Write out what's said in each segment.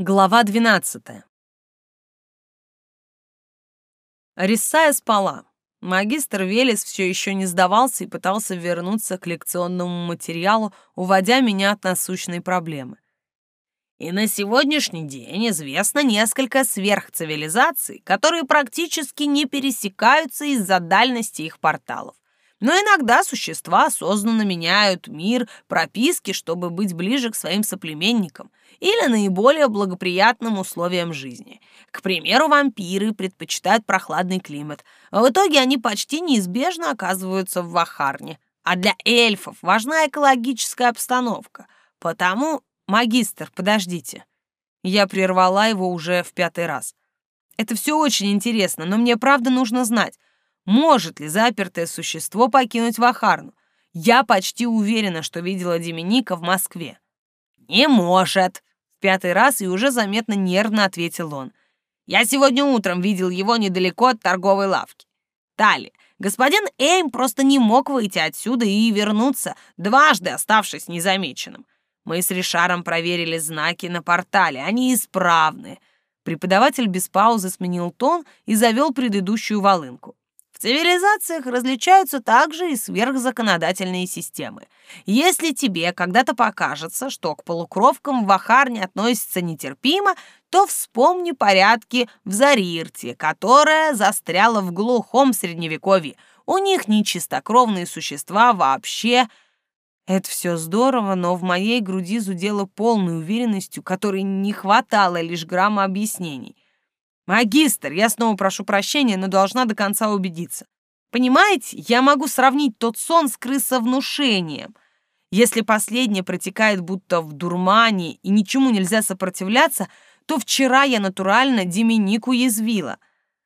Глава 12. Рисая спала. Магистр Велес все еще не сдавался и пытался вернуться к лекционному материалу, уводя меня от насущной проблемы. И на сегодняшний день известно несколько сверхцивилизаций, которые практически не пересекаются из-за дальности их порталов. Но иногда существа осознанно меняют мир прописки, чтобы быть ближе к своим соплеменникам или наиболее благоприятным условиям жизни. К примеру, вампиры предпочитают прохладный климат, в итоге они почти неизбежно оказываются в Вахарне. А для эльфов важна экологическая обстановка. Потому, магистр, подождите. Я прервала его уже в пятый раз. Это все очень интересно, но мне правда нужно знать, может ли запертое существо покинуть Вахарну? Я почти уверена, что видела Деминика в Москве. «Не может!» — в пятый раз и уже заметно нервно ответил он. «Я сегодня утром видел его недалеко от торговой лавки. Тали, господин Эйм просто не мог выйти отсюда и вернуться, дважды оставшись незамеченным. Мы с Ришаром проверили знаки на портале, они исправны». Преподаватель без паузы сменил тон и завел предыдущую волынку. В цивилизациях различаются также и сверхзаконодательные системы. Если тебе когда-то покажется, что к полукровкам в Ахарне относятся нетерпимо, то вспомни порядки в Зарирте, которая застряла в глухом средневековье. У них нечистокровные существа вообще... Это все здорово, но в моей груди зудело полной уверенностью, которой не хватало лишь грамма объяснений — «Магистр, я снова прошу прощения, но должна до конца убедиться. Понимаете, я могу сравнить тот сон с крысовнушением. Если последнее протекает будто в дурмане и ничему нельзя сопротивляться, то вчера я натурально Деминику язвила.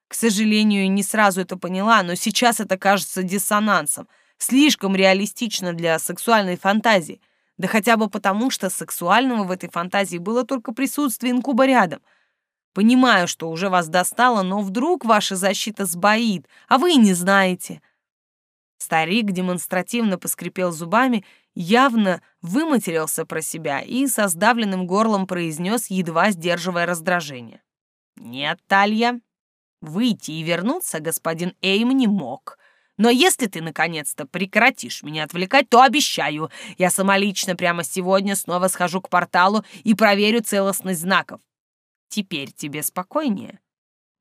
К сожалению, не сразу это поняла, но сейчас это кажется диссонансом. Слишком реалистично для сексуальной фантазии. Да хотя бы потому, что сексуального в этой фантазии было только присутствие инкуба рядом — Понимаю, что уже вас достало, но вдруг ваша защита сбоит, а вы и не знаете». Старик демонстративно поскрипел зубами, явно выматерился про себя и со сдавленным горлом произнес, едва сдерживая раздражение. «Нет, Талья, выйти и вернуться господин Эйм не мог. Но если ты наконец-то прекратишь меня отвлекать, то обещаю, я самолично прямо сегодня снова схожу к порталу и проверю целостность знаков. Теперь тебе спокойнее?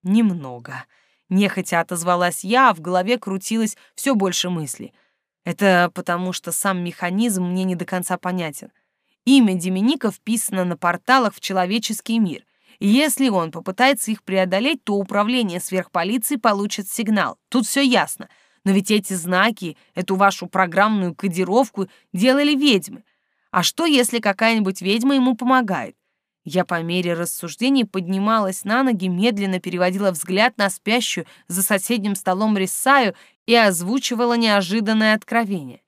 Немного. Нехотя отозвалась я, а в голове крутилось все больше мыслей. Это потому, что сам механизм мне не до конца понятен. Имя Деминика вписано на порталах в человеческий мир. Если он попытается их преодолеть, то управление сверхполиции получит сигнал. Тут все ясно. Но ведь эти знаки, эту вашу программную кодировку делали ведьмы. А что, если какая-нибудь ведьма ему помогает? Я по мере рассуждений поднималась на ноги, медленно переводила взгляд на спящую за соседним столом Рисаю и озвучивала неожиданное откровение.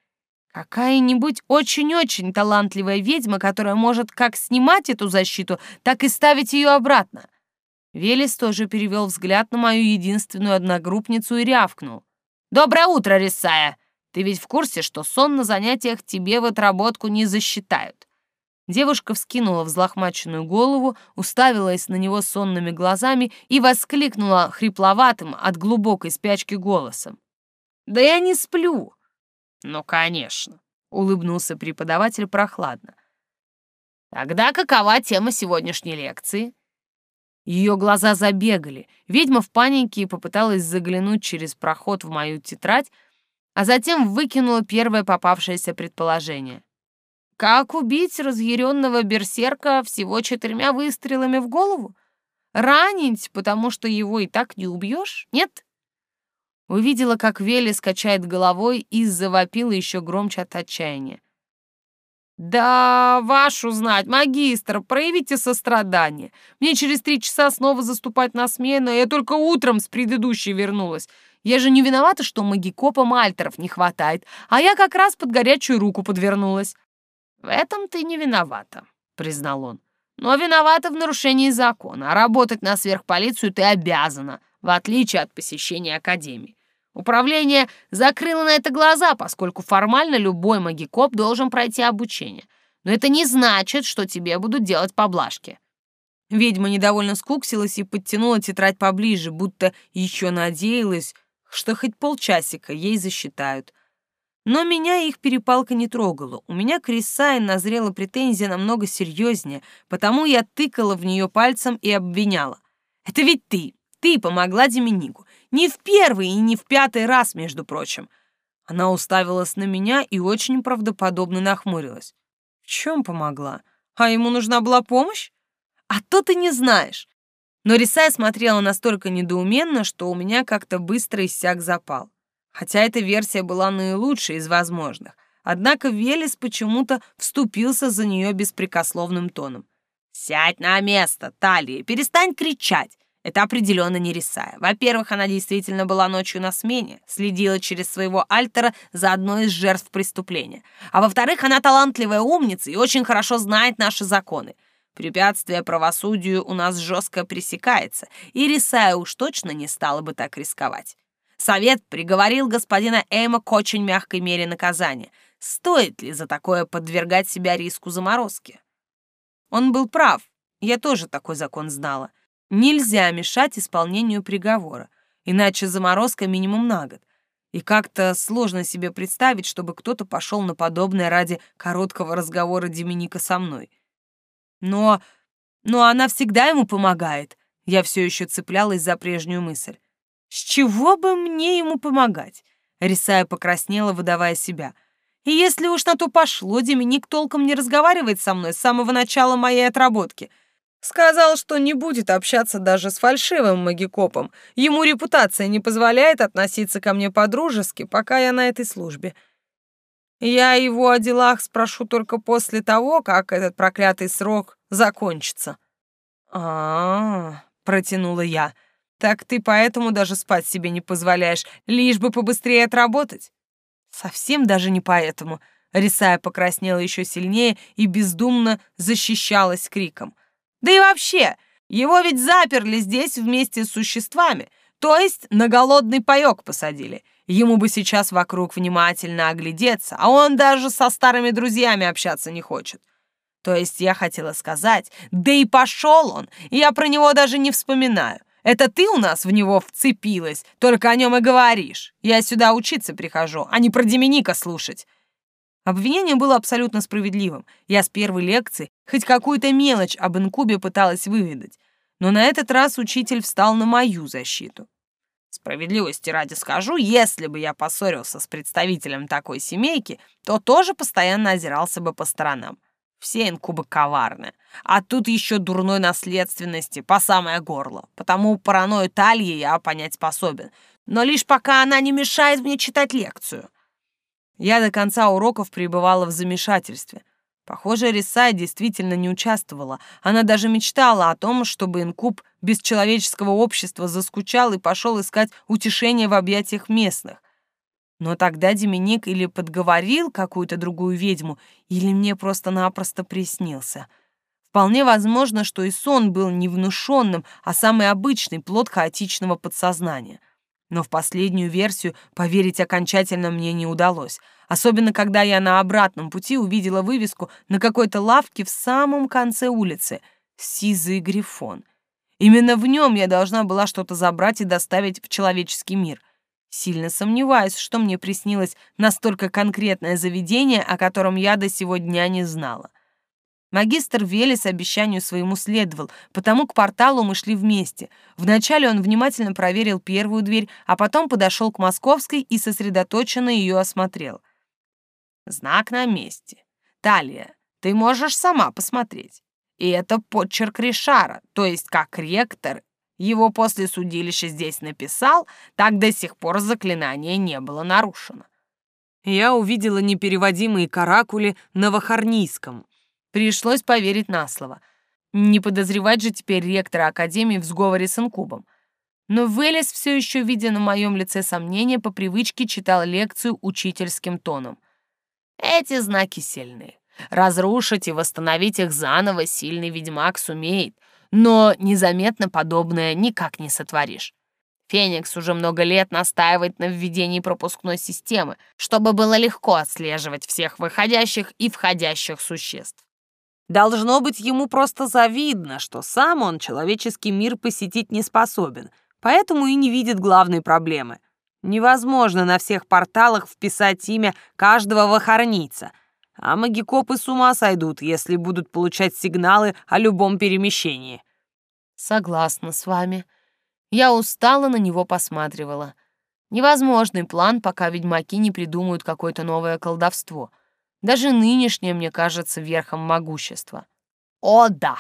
Какая-нибудь очень-очень талантливая ведьма, которая может как снимать эту защиту, так и ставить ее обратно. Велес тоже перевел взгляд на мою единственную одногруппницу и рявкнул. «Доброе утро, Рисая! Ты ведь в курсе, что сон на занятиях тебе в отработку не засчитают?» Девушка вскинула взлохмаченную голову, уставилась на него сонными глазами и воскликнула хрипловатым от глубокой спячки голосом. «Да я не сплю!» «Ну, конечно!» — улыбнулся преподаватель прохладно. «Тогда какова тема сегодняшней лекции?» Ее глаза забегали. Ведьма в панике попыталась заглянуть через проход в мою тетрадь, а затем выкинула первое попавшееся предположение. Как убить разъяренного берсерка всего четырьмя выстрелами в голову? Ранить, потому что его и так не убьешь? Нет? Увидела, как Вели скачает головой и завопила еще громче от отчаяния. «Да, вашу знать, магистр, проявите сострадание. Мне через три часа снова заступать на смену, а я только утром с предыдущей вернулась. Я же не виновата, что магикопа Мальтеров не хватает, а я как раз под горячую руку подвернулась. «В этом ты не виновата», — признал он. «Но виновата в нарушении закона, а работать на сверхполицию ты обязана, в отличие от посещения академии. Управление закрыло на это глаза, поскольку формально любой магикоп должен пройти обучение. Но это не значит, что тебе будут делать поблажки». Ведьма недовольно скуксилась и подтянула тетрадь поближе, будто еще надеялась, что хоть полчасика ей засчитают. Но меня их перепалка не трогала. У меня к Рисайн назрела претензия намного серьезнее, потому я тыкала в нее пальцем и обвиняла. «Это ведь ты! Ты помогла Деминику! Не в первый и не в пятый раз, между прочим!» Она уставилась на меня и очень правдоподобно нахмурилась. «В чем помогла? А ему нужна была помощь? А то ты не знаешь!» Но Рисая смотрела настолько недоуменно, что у меня как-то быстро иссяк запал. Хотя эта версия была наилучшей из возможных. Однако Велес почему-то вступился за нее беспрекословным тоном. «Сядь на место, Талия, перестань кричать. Это определенно не Рисая. Во-первых, она действительно была ночью на смене, следила через своего альтера за одной из жертв преступления. А во-вторых, она талантливая умница и очень хорошо знает наши законы. Препятствие правосудию у нас жестко пресекается, и Рисая уж точно не стала бы так рисковать. Совет приговорил господина Эйма к очень мягкой мере наказания. Стоит ли за такое подвергать себя риску заморозки? Он был прав. Я тоже такой закон знала. Нельзя мешать исполнению приговора, иначе заморозка минимум на год. И как-то сложно себе представить, чтобы кто-то пошел на подобное ради короткого разговора Деминика со мной. Но... но она всегда ему помогает. Я все еще цеплялась за прежнюю мысль. С чего бы мне ему помогать? Рисая покраснела, выдавая себя. И если уж на то пошло, Деминик толком не разговаривает со мной с самого начала моей отработки. Сказал, что не будет общаться даже с фальшивым магикопом. Ему репутация не позволяет относиться ко мне по-дружески, пока я на этой службе. Я его о делах спрошу только после того, как этот проклятый срок закончится. А, -а, -а протянула я. Так ты поэтому даже спать себе не позволяешь, лишь бы побыстрее отработать? Совсем даже не поэтому. Рисая покраснела еще сильнее и бездумно защищалась криком. Да и вообще, его ведь заперли здесь вместе с существами, то есть на голодный паёк посадили. Ему бы сейчас вокруг внимательно оглядеться, а он даже со старыми друзьями общаться не хочет. То есть я хотела сказать, да и пошел он, я про него даже не вспоминаю. Это ты у нас в него вцепилась, только о нем и говоришь. Я сюда учиться прихожу, а не про Деминика слушать». Обвинение было абсолютно справедливым. Я с первой лекции хоть какую-то мелочь об инкубе пыталась выведать. Но на этот раз учитель встал на мою защиту. Справедливости ради скажу, если бы я поссорился с представителем такой семейки, то тоже постоянно озирался бы по сторонам. Все инкубы коварны. А тут еще дурной наследственности по самое горло. Потому паранойю Тальи я понять способен. Но лишь пока она не мешает мне читать лекцию. Я до конца уроков пребывала в замешательстве. Похоже, Рисай действительно не участвовала. Она даже мечтала о том, чтобы инкуб без человеческого общества заскучал и пошел искать утешение в объятиях местных. Но тогда Деминик или подговорил какую-то другую ведьму, или мне просто-напросто приснился. Вполне возможно, что и сон был не внушенным, а самый обычный плод хаотичного подсознания. Но в последнюю версию поверить окончательно мне не удалось, особенно когда я на обратном пути увидела вывеску на какой-то лавке в самом конце улицы «Сизый грифон». Именно в нем я должна была что-то забрать и доставить в человеческий мир — Сильно сомневаюсь, что мне приснилось настолько конкретное заведение, о котором я до сего дня не знала. Магистр Велес обещанию своему следовал, потому к порталу мы шли вместе. Вначале он внимательно проверил первую дверь, а потом подошел к московской и сосредоточенно ее осмотрел. «Знак на месте. Талия, ты можешь сама посмотреть. И это подчерк Ришара, то есть как ректор его после судилища здесь написал, так до сих пор заклинание не было нарушено. Я увидела непереводимые каракули на вахарнийском. Пришлось поверить на слово. Не подозревать же теперь ректора Академии в сговоре с инкубом. Но Велес, все еще видя на моем лице сомнения, по привычке читал лекцию учительским тоном. Эти знаки сильны. Разрушить и восстановить их заново сильный ведьмак сумеет — но незаметно подобное никак не сотворишь. Феникс уже много лет настаивает на введении пропускной системы, чтобы было легко отслеживать всех выходящих и входящих существ. Должно быть, ему просто завидно, что сам он человеческий мир посетить не способен, поэтому и не видит главной проблемы. Невозможно на всех порталах вписать имя каждого вахарница, а магикопы с ума сойдут, если будут получать сигналы о любом перемещении. Согласна с вами. Я устало на него посматривала. Невозможный план, пока ведьмаки не придумают какое-то новое колдовство — даже нынешнее мне кажется верхом могущества. О, да!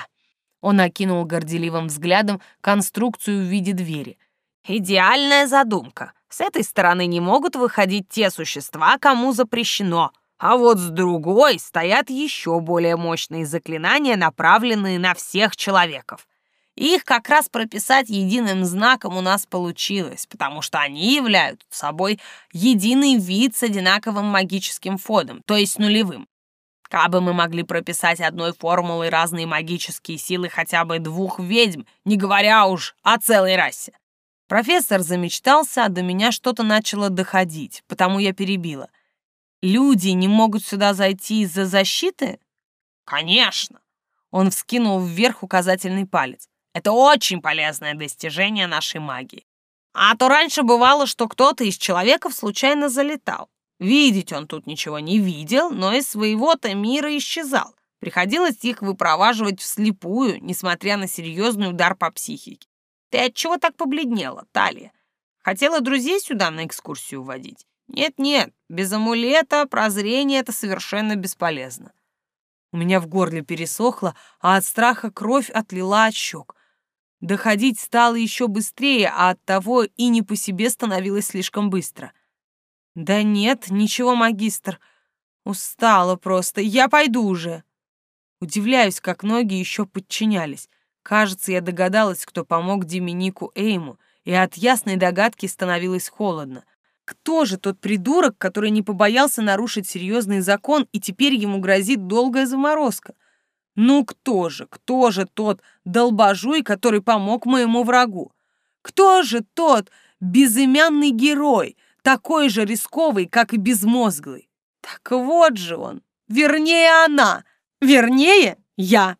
Он окинул горделивым взглядом конструкцию в виде двери. Идеальная задумка. С этой стороны не могут выходить те существа, кому запрещено. А вот с другой стоят еще более мощные заклинания, направленные на всех человеков. Их как раз прописать единым знаком у нас получилось, потому что они являются собой единый вид с одинаковым магическим фоном, то есть нулевым. Кабы мы могли прописать одной формулой разные магические силы хотя бы двух ведьм, не говоря уж о целой расе. Профессор замечтался, а до меня что-то начало доходить, потому я перебила. Люди не могут сюда зайти из-за защиты? Конечно. Он вскинул вверх указательный палец. Это очень полезное достижение нашей магии. А то раньше бывало, что кто-то из человеков случайно залетал. Видеть он тут ничего не видел, но из своего-то мира исчезал. Приходилось их выпроваживать вслепую, несмотря на серьезный удар по психике. Ты от чего так побледнела, Талия? Хотела друзей сюда на экскурсию водить? Нет-нет, без амулета прозрение это совершенно бесполезно. У меня в горле пересохло, а от страха кровь отлила от щек. Доходить стало еще быстрее, а оттого и не по себе становилось слишком быстро. «Да нет, ничего, магистр. Устала просто. Я пойду уже». Удивляюсь, как ноги еще подчинялись. Кажется, я догадалась, кто помог Деминику Эйму, и от ясной догадки становилось холодно. Кто же тот придурок, который не побоялся нарушить серьезный закон, и теперь ему грозит долгая заморозка? Ну кто же, кто же тот долбожуй, который помог моему врагу? Кто же тот безымянный герой, такой же рисковый, как и безмозглый? Так вот же он, вернее она, вернее я.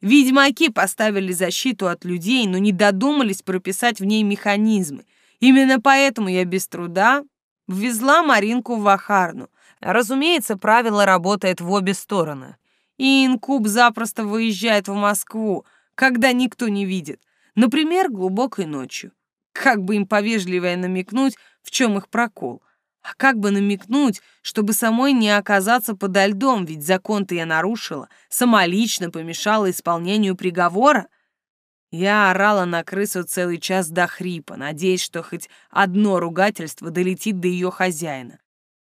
Ведьмаки поставили защиту от людей, но не додумались прописать в ней механизмы. Именно поэтому я без труда ввезла Маринку в Вахарну. Разумеется, правило работает в обе стороны и инкуб запросто выезжает в Москву, когда никто не видит, например, глубокой ночью. Как бы им повежливее намекнуть, в чем их прокол. А как бы намекнуть, чтобы самой не оказаться подо льдом, ведь закон-то я нарушила, самолично помешала исполнению приговора? Я орала на крысу целый час до хрипа, надеясь, что хоть одно ругательство долетит до ее хозяина.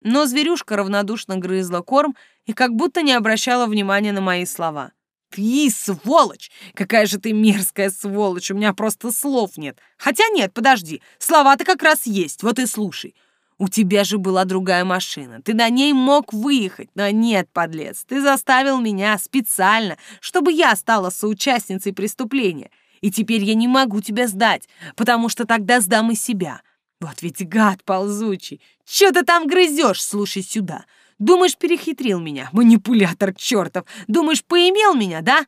Но зверюшка равнодушно грызла корм и как будто не обращала внимания на мои слова. «Ты сволочь! Какая же ты мерзкая сволочь! У меня просто слов нет. Хотя нет, подожди, слова-то как раз есть, вот и слушай. У тебя же была другая машина, ты на ней мог выехать, но нет, подлец, ты заставил меня специально, чтобы я стала соучастницей преступления. И теперь я не могу тебя сдать, потому что тогда сдам и себя. Вот ведь гад ползучий! Чё ты там грызешь? Слушай сюда. Думаешь, перехитрил меня, манипулятор чертов? Думаешь, поимел меня, да?»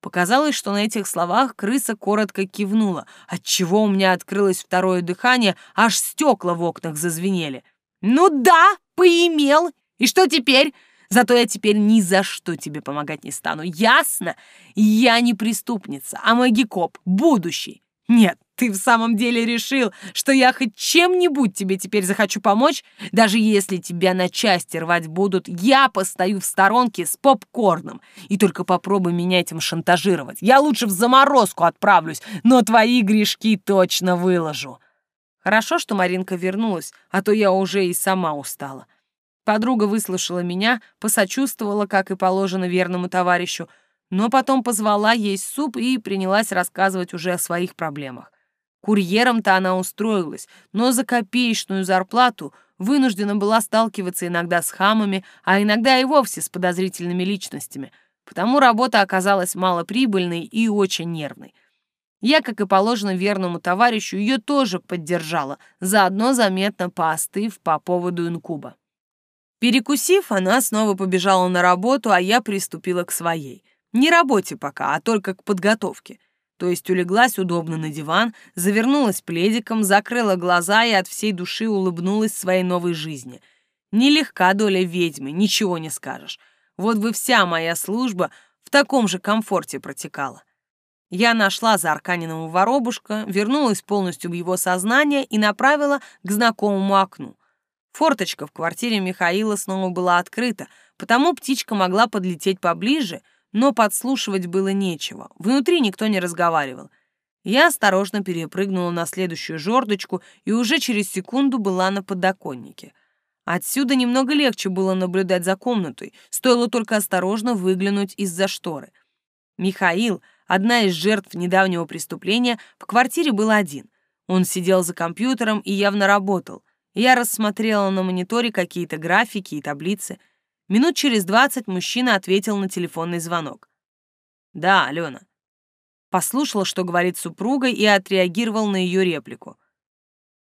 Показалось, что на этих словах крыса коротко кивнула, отчего у меня открылось второе дыхание, аж стекла в окнах зазвенели. «Ну да, поимел! И что теперь? Зато я теперь ни за что тебе помогать не стану, ясно? Я не преступница, а магикоп, будущий. Нет, ты в самом деле решил, что я хоть чем-нибудь тебе теперь захочу помочь? Даже если тебя на части рвать будут, я постою в сторонке с попкорном. И только попробуй меня этим шантажировать. Я лучше в заморозку отправлюсь, но твои грешки точно выложу. Хорошо, что Маринка вернулась, а то я уже и сама устала. Подруга выслушала меня, посочувствовала, как и положено верному товарищу, но потом позвала есть суп и принялась рассказывать уже о своих проблемах. Курьером-то она устроилась, но за копеечную зарплату вынуждена была сталкиваться иногда с хамами, а иногда и вовсе с подозрительными личностями, потому работа оказалась малоприбыльной и очень нервной. Я, как и положено верному товарищу, ее тоже поддержала, заодно заметно поостыв по поводу инкуба. Перекусив, она снова побежала на работу, а я приступила к своей — Не работе пока, а только к подготовке. То есть улеглась удобно на диван, завернулась пледиком, закрыла глаза и от всей души улыбнулась своей новой жизни. Нелегка доля ведьмы, ничего не скажешь. Вот бы вся моя служба в таком же комфорте протекала. Я нашла за Арканиного воробушка, вернулась полностью в его сознание и направила к знакомому окну. Форточка в квартире Михаила снова была открыта, потому птичка могла подлететь поближе — но подслушивать было нечего, внутри никто не разговаривал. Я осторожно перепрыгнула на следующую жердочку и уже через секунду была на подоконнике. Отсюда немного легче было наблюдать за комнатой, стоило только осторожно выглянуть из-за шторы. Михаил, одна из жертв недавнего преступления, в квартире был один. Он сидел за компьютером и явно работал. Я рассмотрела на мониторе какие-то графики и таблицы — Минут через двадцать мужчина ответил на телефонный звонок. «Да, Алена». Послушал, что говорит супруга, и отреагировал на ее реплику.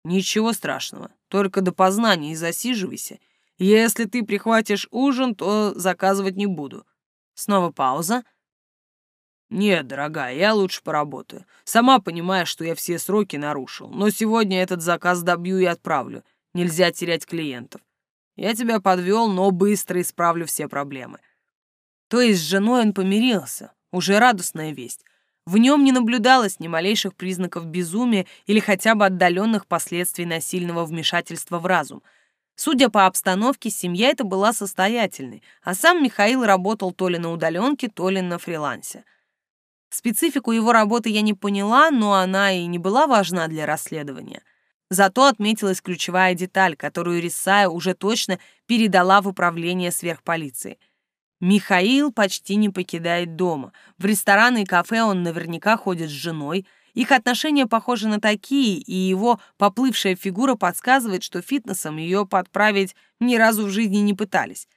«Ничего страшного, только до познания и засиживайся. Если ты прихватишь ужин, то заказывать не буду». Снова пауза. «Нет, дорогая, я лучше поработаю. Сама понимаешь, что я все сроки нарушил, но сегодня этот заказ добью и отправлю. Нельзя терять клиентов. Я тебя подвел, но быстро исправлю все проблемы. То есть с женой он помирился. Уже радостная весть. В нем не наблюдалось ни малейших признаков безумия или хотя бы отдаленных последствий насильного вмешательства в разум. Судя по обстановке, семья эта была состоятельной, а сам Михаил работал то ли на удаленке, то ли на фрилансе. Специфику его работы я не поняла, но она и не была важна для расследования — Зато отметилась ключевая деталь, которую Рисая уже точно передала в управление сверхполиции. Михаил почти не покидает дома. В рестораны и кафе он наверняка ходит с женой. Их отношения похожи на такие, и его поплывшая фигура подсказывает, что фитнесом ее подправить ни разу в жизни не пытались.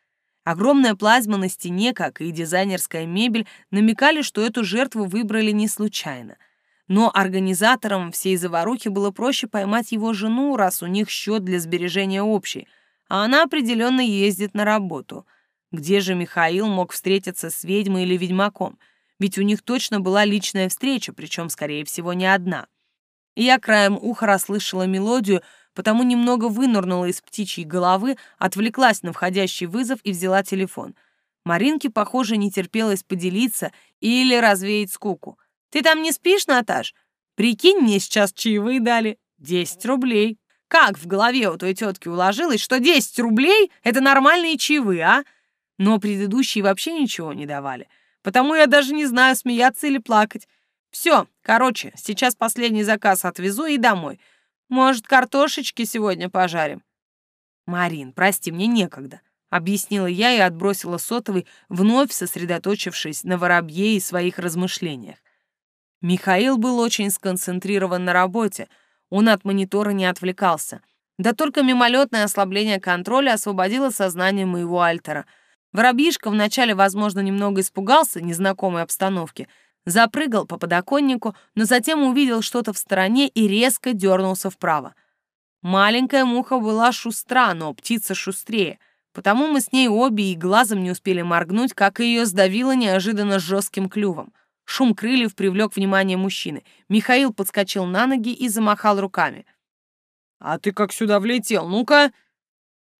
Огромная плазма на стене, как и дизайнерская мебель, намекали, что эту жертву выбрали не случайно — но организаторам всей заварухи было проще поймать его жену, раз у них счет для сбережения общий, а она определенно ездит на работу. Где же Михаил мог встретиться с ведьмой или ведьмаком? Ведь у них точно была личная встреча, причем, скорее всего, не одна. Я краем уха расслышала мелодию, потому немного вынырнула из птичьей головы, отвлеклась на входящий вызов и взяла телефон. Маринке, похоже, не терпелось поделиться или развеять скуку — ты там не спишь, Наташ? Прикинь, мне сейчас чаевые дали. Десять рублей. Как в голове у той тетки уложилось, что десять рублей — это нормальные чаевые, а? Но предыдущие вообще ничего не давали. Потому я даже не знаю, смеяться или плакать. Все, короче, сейчас последний заказ отвезу и домой. Может, картошечки сегодня пожарим? Марин, прости, мне некогда. Объяснила я и отбросила сотовый, вновь сосредоточившись на воробье и своих размышлениях. Михаил был очень сконцентрирован на работе, он от монитора не отвлекался. Да только мимолетное ослабление контроля освободило сознание моего альтера. Воробьишка вначале, возможно, немного испугался незнакомой обстановки, запрыгал по подоконнику, но затем увидел что-то в стороне и резко дернулся вправо. Маленькая муха была шустра, но птица шустрее, потому мы с ней обе и глазом не успели моргнуть, как ее сдавило неожиданно жестким клювом. Шум крыльев привлек внимание мужчины. Михаил подскочил на ноги и замахал руками. «А ты как сюда влетел? Ну-ка!»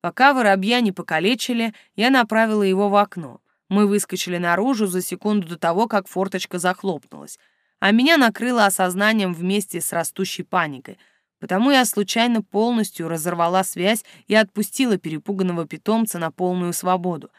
Пока воробья не покалечили, я направила его в окно. Мы выскочили наружу за секунду до того, как форточка захлопнулась. А меня накрыло осознанием вместе с растущей паникой. Потому я случайно полностью разорвала связь и отпустила перепуганного питомца на полную свободу.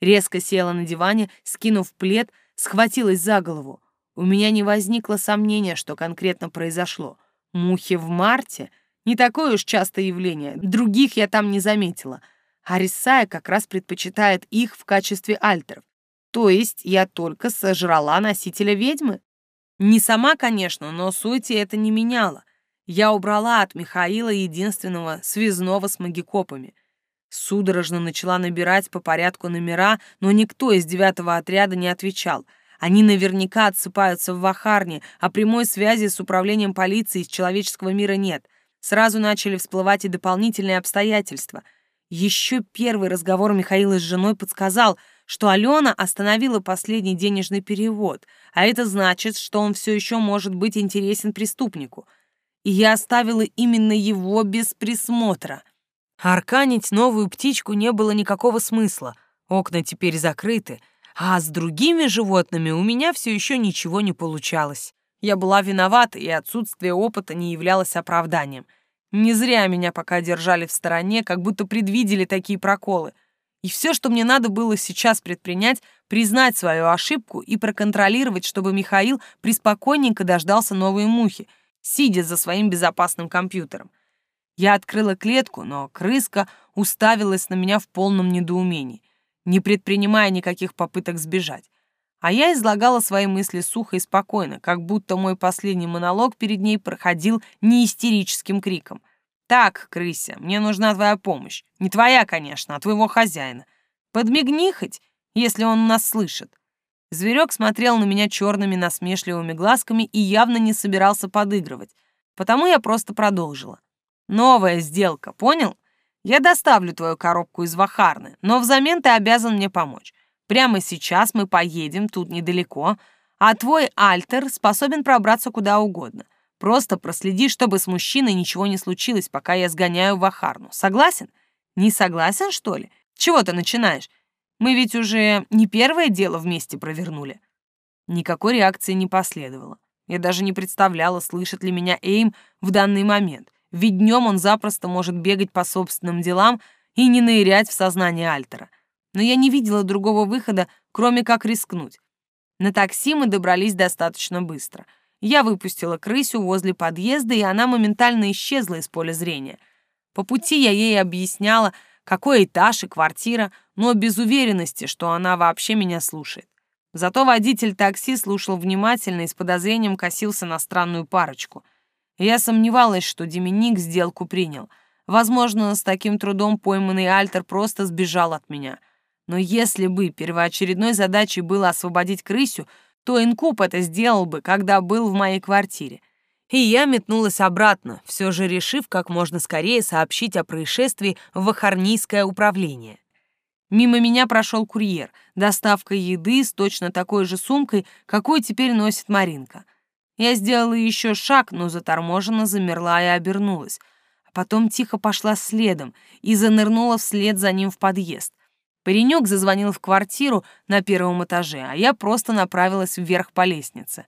Резко села на диване, скинув плед — схватилась за голову. У меня не возникло сомнения, что конкретно произошло. Мухи в марте — не такое уж частое явление, других я там не заметила. А Рисая как раз предпочитает их в качестве альтеров. То есть я только сожрала носителя ведьмы? Не сама, конечно, но сути это не меняло. Я убрала от Михаила единственного связного с магикопами — Судорожно начала набирать по порядку номера, но никто из девятого отряда не отвечал. Они наверняка отсыпаются в Вахарне, а прямой связи с управлением полиции из человеческого мира нет. Сразу начали всплывать и дополнительные обстоятельства. Еще первый разговор Михаила с женой подсказал, что Алена остановила последний денежный перевод, а это значит, что он все еще может быть интересен преступнику. И я оставила именно его без присмотра. Арканить новую птичку не было никакого смысла. Окна теперь закрыты, а с другими животными у меня все еще ничего не получалось. Я была виновата, и отсутствие опыта не являлось оправданием. Не зря меня пока держали в стороне, как будто предвидели такие проколы. И все, что мне надо было сейчас предпринять, признать свою ошибку и проконтролировать, чтобы Михаил приспокойненько дождался новой мухи, сидя за своим безопасным компьютером. Я открыла клетку, но крыска уставилась на меня в полном недоумении, не предпринимая никаких попыток сбежать. А я излагала свои мысли сухо и спокойно, как будто мой последний монолог перед ней проходил не истерическим криком. «Так, крыся, мне нужна твоя помощь. Не твоя, конечно, а твоего хозяина. Подмигни хоть, если он нас слышит». Зверек смотрел на меня черными насмешливыми глазками и явно не собирался подыгрывать, потому я просто продолжила. «Новая сделка, понял? Я доставлю твою коробку из Вахарны, но взамен ты обязан мне помочь. Прямо сейчас мы поедем, тут недалеко, а твой альтер способен пробраться куда угодно. Просто проследи, чтобы с мужчиной ничего не случилось, пока я сгоняю в Ахарну. Согласен? Не согласен, что ли? Чего ты начинаешь? Мы ведь уже не первое дело вместе провернули. Никакой реакции не последовало. Я даже не представляла, слышит ли меня Эйм в данный момент. Ведь днем он запросто может бегать по собственным делам и не нырять в сознание Альтера но я не видела другого выхода, кроме как рискнуть. На такси мы добрались достаточно быстро. Я выпустила крысю возле подъезда, и она моментально исчезла из поля зрения. По пути я ей объясняла, какой этаж и квартира, но без уверенности, что она вообще меня слушает. Зато водитель такси слушал внимательно и с подозрением косился на странную парочку. Я сомневалась, что Деминик сделку принял. Возможно, с таким трудом пойманный Альтер просто сбежал от меня — но если бы первоочередной задачей было освободить крысю, то инкуб это сделал бы, когда был в моей квартире. И я метнулась обратно, все же решив как можно скорее сообщить о происшествии в Вахарнийское управление. Мимо меня прошел курьер, доставка еды с точно такой же сумкой, какую теперь носит Маринка. Я сделала еще шаг, но заторможенно замерла и обернулась. А потом тихо пошла следом и занырнула вслед за ним в подъезд. Паренек зазвонил в квартиру на первом этаже, а я просто направилась вверх по лестнице.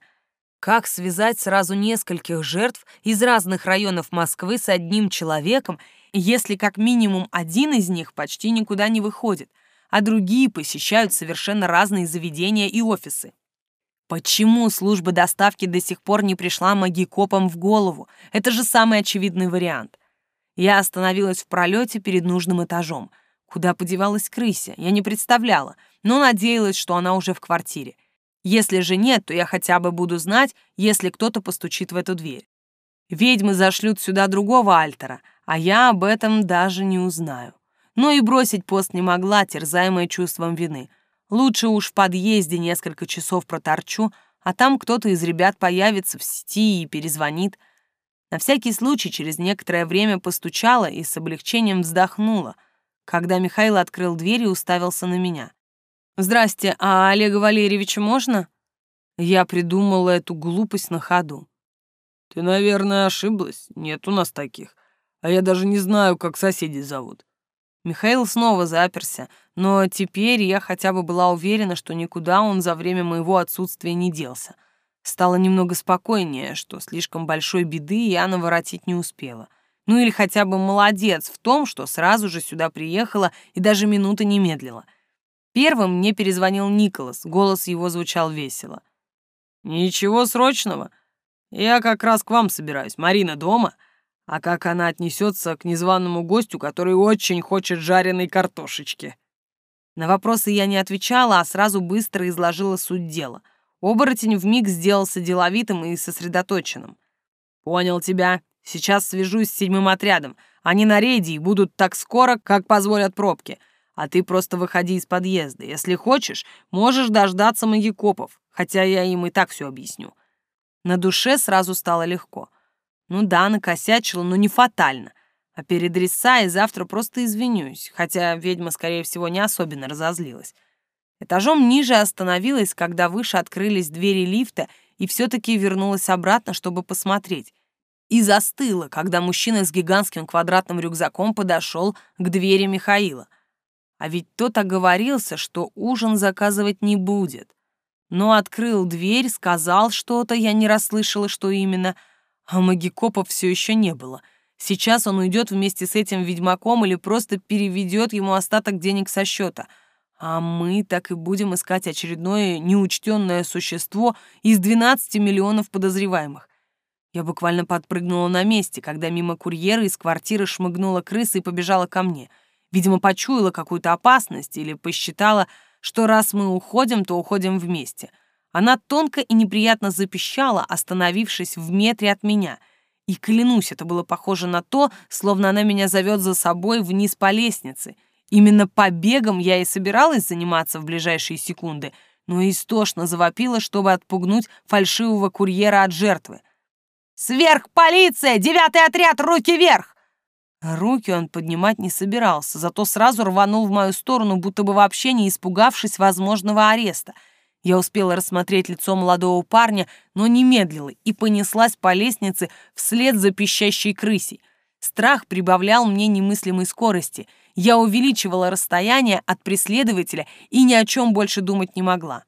Как связать сразу нескольких жертв из разных районов Москвы с одним человеком, если как минимум один из них почти никуда не выходит, а другие посещают совершенно разные заведения и офисы? Почему служба доставки до сих пор не пришла магикопам в голову? Это же самый очевидный вариант. Я остановилась в пролете перед нужным этажом — Куда подевалась крыся, я не представляла, но надеялась, что она уже в квартире. Если же нет, то я хотя бы буду знать, если кто-то постучит в эту дверь. Ведьмы зашлют сюда другого альтера, а я об этом даже не узнаю. Но и бросить пост не могла, терзаемая чувством вины. Лучше уж в подъезде несколько часов проторчу, а там кто-то из ребят появится в сети и перезвонит. На всякий случай через некоторое время постучала и с облегчением вздохнула — когда Михаил открыл дверь и уставился на меня. «Здрасте, а Олега Валерьевича можно?» Я придумала эту глупость на ходу. «Ты, наверное, ошиблась. Нет у нас таких. А я даже не знаю, как соседей зовут». Михаил снова заперся, но теперь я хотя бы была уверена, что никуда он за время моего отсутствия не делся. Стало немного спокойнее, что слишком большой беды я наворотить не успела. Ну или хотя бы молодец в том, что сразу же сюда приехала и даже минуты не медлила. Первым мне перезвонил Николас, голос его звучал весело. «Ничего срочного. Я как раз к вам собираюсь. Марина дома? А как она отнесется к незваному гостю, который очень хочет жареной картошечки?» На вопросы я не отвечала, а сразу быстро изложила суть дела. Оборотень вмиг сделался деловитым и сосредоточенным. «Понял тебя. Сейчас свяжусь с седьмым отрядом. Они на рейде и будут так скоро, как позволят пробки. А ты просто выходи из подъезда. Если хочешь, можешь дождаться магикопов, хотя я им и так все объясню». На душе сразу стало легко. Ну да, накосячила, но не фатально. А перед Рисай завтра просто извинюсь, хотя ведьма, скорее всего, не особенно разозлилась. Этажом ниже остановилась, когда выше открылись двери лифта, и все-таки вернулась обратно, чтобы посмотреть. И застыла, когда мужчина с гигантским квадратным рюкзаком подошел к двери Михаила. А ведь тот оговорился, что ужин заказывать не будет. Но открыл дверь, сказал что-то, я не расслышала, что именно, а магикопов все еще не было. Сейчас он уйдет вместе с этим ведьмаком или просто переведет ему остаток денег со счета. А мы так и будем искать очередное неучтенное существо из 12 миллионов подозреваемых. Я буквально подпрыгнула на месте, когда мимо курьера из квартиры шмыгнула крыса и побежала ко мне — Видимо, почуяла какую-то опасность или посчитала, что раз мы уходим, то уходим вместе. Она тонко и неприятно запищала, остановившись в метре от меня. И клянусь, это было похоже на то, словно она меня зовет за собой вниз по лестнице. Именно побегом я и собиралась заниматься в ближайшие секунды, но истошно завопила, чтобы отпугнуть фальшивого курьера от жертвы. «Сверх полиция! Девятый отряд! Руки вверх!» Руки он поднимать не собирался, зато сразу рванул в мою сторону, будто бы вообще не испугавшись возможного ареста. Я успела рассмотреть лицо молодого парня, но не медлила и понеслась по лестнице вслед за пищащей крысей. Страх прибавлял мне немыслимой скорости. Я увеличивала расстояние от преследователя и ни о чем больше думать не могла.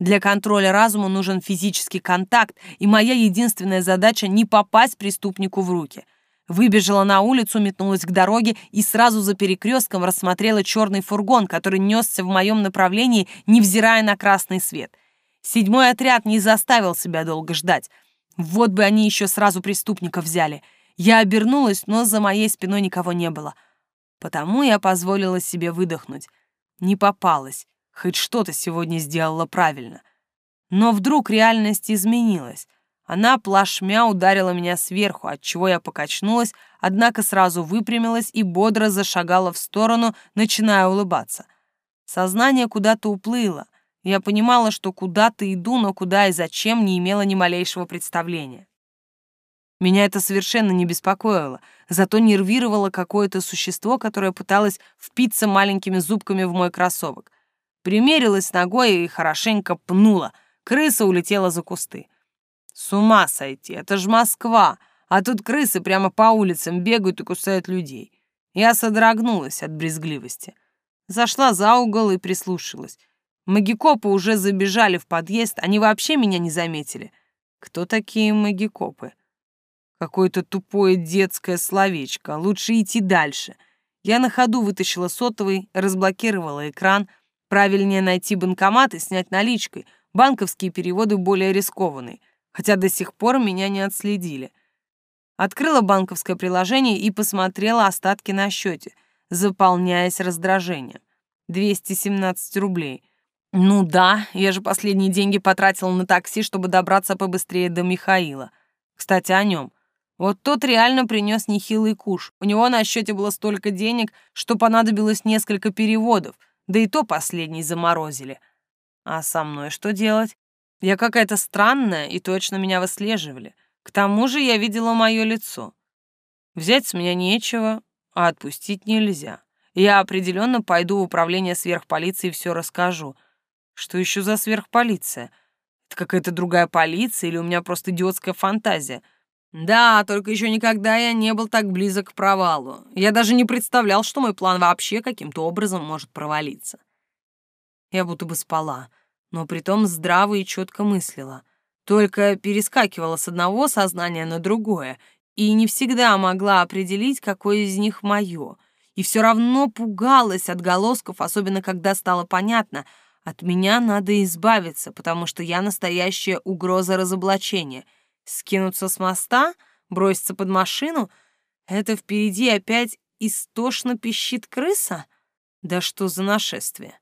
Для контроля разума нужен физический контакт, и моя единственная задача — не попасть преступнику в руки — Выбежала на улицу, метнулась к дороге и сразу за перекрестком рассмотрела черный фургон, который несся в моем направлении, невзирая на красный свет. Седьмой отряд не заставил себя долго ждать. Вот бы они еще сразу преступников взяли. Я обернулась, но за моей спиной никого не было. Потому я позволила себе выдохнуть. Не попалась. Хоть что-то сегодня сделала правильно. Но вдруг реальность изменилась. Она плашмя ударила меня сверху, отчего я покачнулась, однако сразу выпрямилась и бодро зашагала в сторону, начиная улыбаться. Сознание куда-то уплыло. Я понимала, что куда-то иду, но куда и зачем не имела ни малейшего представления. Меня это совершенно не беспокоило, зато нервировало какое-то существо, которое пыталось впиться маленькими зубками в мой кроссовок. Примерилась ногой и хорошенько пнула. Крыса улетела за кусты. С ума сойти, это ж Москва, а тут крысы прямо по улицам бегают и кусают людей. Я содрогнулась от брезгливости. Зашла за угол и прислушалась. Магикопы уже забежали в подъезд, они вообще меня не заметили. Кто такие магикопы? Какое-то тупое детское словечко. Лучше идти дальше. Я на ходу вытащила сотовый, разблокировала экран. Правильнее найти банкомат и снять наличкой. Банковские переводы более рискованные хотя до сих пор меня не отследили. Открыла банковское приложение и посмотрела остатки на счете, заполняясь раздражением. 217 рублей. Ну да, я же последние деньги потратила на такси, чтобы добраться побыстрее до Михаила. Кстати, о нем. Вот тот реально принес нехилый куш. У него на счете было столько денег, что понадобилось несколько переводов, да и то последний заморозили. А со мной что делать? Я какая-то странная, и точно меня выслеживали. К тому же я видела мое лицо. Взять с меня нечего, а отпустить нельзя. Я определенно пойду в управление сверхполиции и все расскажу. Что еще за сверхполиция? Это какая-то другая полиция или у меня просто идиотская фантазия? Да, только еще никогда я не был так близок к провалу. Я даже не представлял, что мой план вообще каким-то образом может провалиться. Я будто бы спала но притом здраво и четко мыслила. Только перескакивала с одного сознания на другое и не всегда могла определить, какое из них мое. И все равно пугалась отголосков, особенно когда стало понятно, от меня надо избавиться, потому что я настоящая угроза разоблачения. Скинуться с моста, броситься под машину — это впереди опять истошно пищит крыса? Да что за нашествие?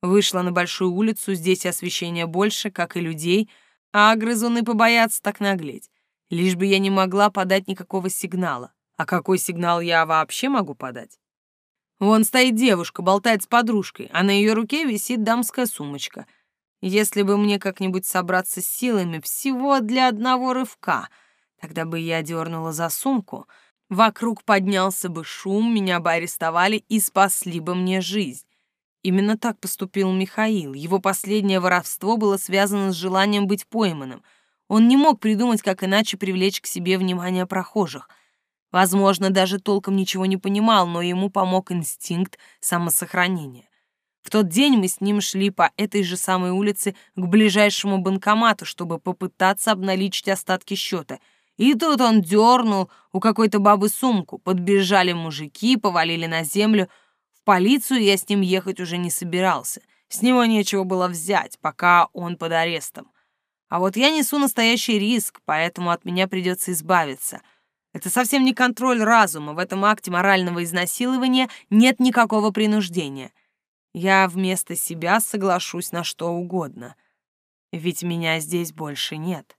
Вышла на большую улицу, здесь освещения больше, как и людей, а грызуны побоятся так наглеть. Лишь бы я не могла подать никакого сигнала. А какой сигнал я вообще могу подать? Вон стоит девушка, болтает с подружкой, а на ее руке висит дамская сумочка. Если бы мне как-нибудь собраться с силами всего для одного рывка, тогда бы я дернула за сумку, вокруг поднялся бы шум, меня бы арестовали и спасли бы мне жизнь. Именно так поступил Михаил. Его последнее воровство было связано с желанием быть пойманным. Он не мог придумать, как иначе привлечь к себе внимание прохожих. Возможно, даже толком ничего не понимал, но ему помог инстинкт самосохранения. В тот день мы с ним шли по этой же самой улице к ближайшему банкомату, чтобы попытаться обналичить остатки счета. И тут он дернул у какой-то бабы сумку. Подбежали мужики, повалили на землю. Полицию я с ним ехать уже не собирался. С него нечего было взять, пока он под арестом. А вот я несу настоящий риск, поэтому от меня придется избавиться. Это совсем не контроль разума. В этом акте морального изнасилования нет никакого принуждения я вместо себя соглашусь на что угодно. Ведь меня здесь больше нет.